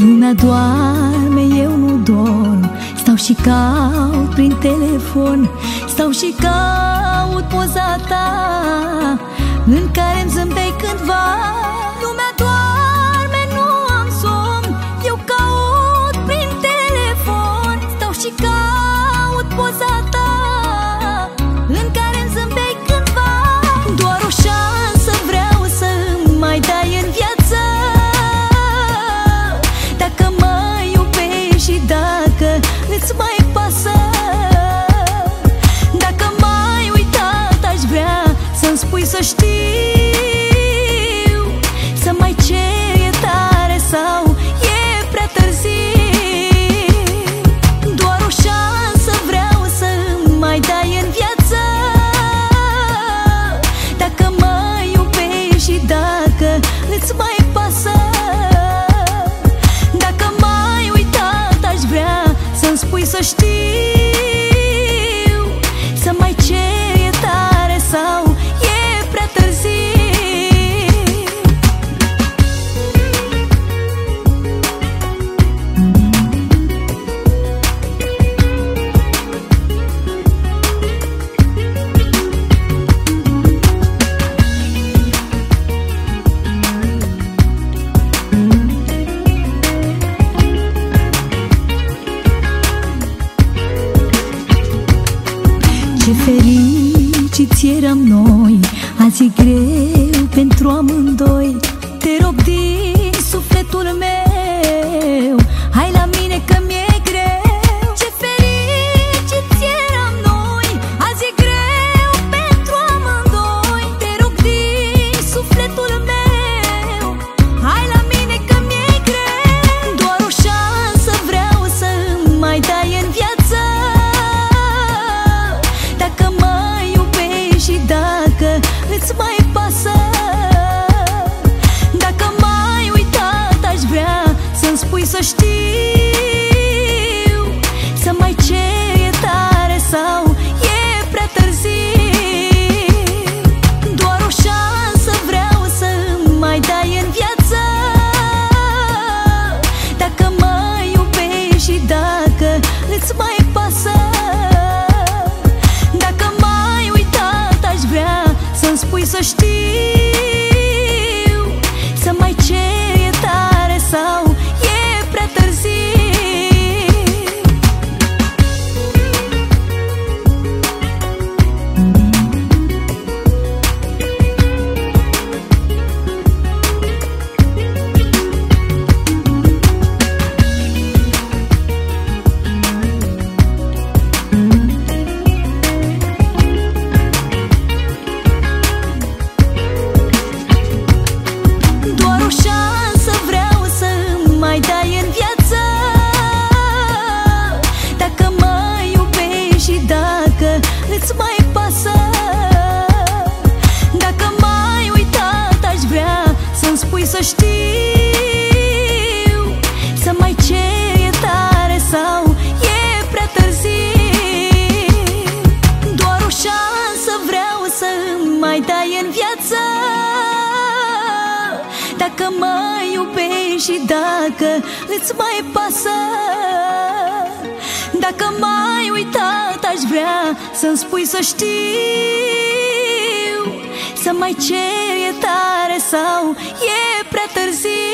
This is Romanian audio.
Lumea doarme, eu nu dorm. Stau și caut prin telefon. Stau și caut poza ta În care îmi zâmbești Versteh eram noi. Azi e greu pentru amândoi. Te rog din sufletul meu să mai dai în viață. Dacă mă iubești și dacă îți mai pasă. Dacă m-ai uitat aș vrea să-mi spui să știu Să mai cer e tare sau e prea târziu.